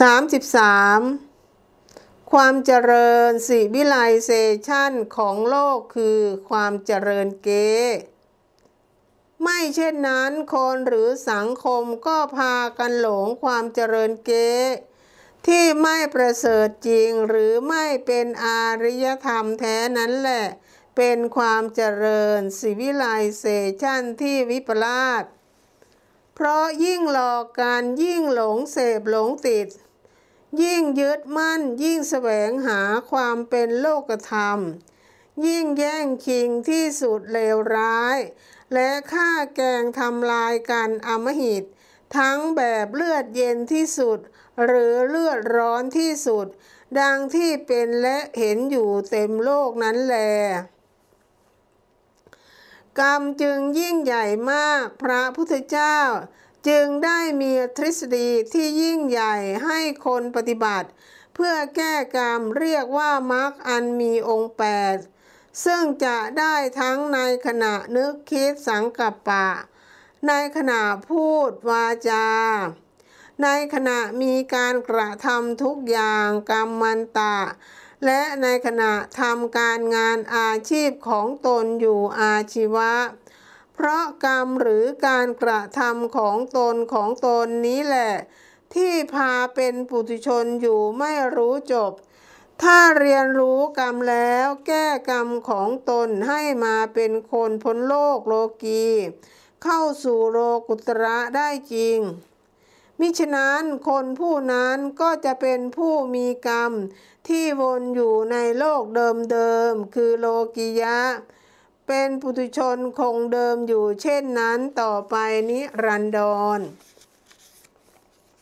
33 ความเจริญสิวิไลเซชันของโลกคือความเจริญเกไม่เช่นนั้นคนหรือสังคมก็พากันหลงความเจริญเกที่ไม่ประเสริฐจริงหรือไม่เป็นอารยธรรมแท้นั้นแหละ เป็นความเจริญสิวิไลเซชันที่วิปลาส ราะยิ่งหลอกกันยิ่งหลงเสพหลงติด ยิ่งยึดมั่นยิ่งแสวงหาความเป็นโลกธรรม ยิ่งแย่งชิงที่สุดเลวร้าย และฆ่าแกงทำลายกันอมหิต ทั้งแบบเลือดเย็นที่สุด หรือเลือดร้อนที่สุด ดังที่เป็นและเห็นอยู่เต็มโลกนั้นแล กรรมจึงยิ่งใหญ่มาก พระพุทธเจ้า จึงได้มีทฤษฎีที่ยิ่งใหญ่ให้คนปฏิบัติ เพื่อแก้กรรมเรียกว่ามรรคอันมีองค์แปดซึ่งจะได้ทั้งในขณะนึกคิดสังกัปปะ ในขณะพูดวาจา ในขณะมีการกระทำทุกอย่างกรรมมันตะ และในขณะทำการงานอาชีพของตนอยู่อาชีวะ เพราะกรรมหรือการกระทำของตนของตนนี้แหละ ที่พาเป็นปุถุชนอยู่ไม่รู้จบ ถ้าเรียนรู้กรรมแล้วแก้กรรมของตนให้มาเป็นคนพ้นโลกโลกี เข้าสู่โลกุตระได้จริง มิฉะนั้นคนผู้นั้นก็จะเป็นผู้มีกรรม ที่วนอยู่ในโลกเดิมๆคือโลกิยะ เป็นปุถุชนคงเดิมอยู่เช่นนั้นต่อไปนิรันดร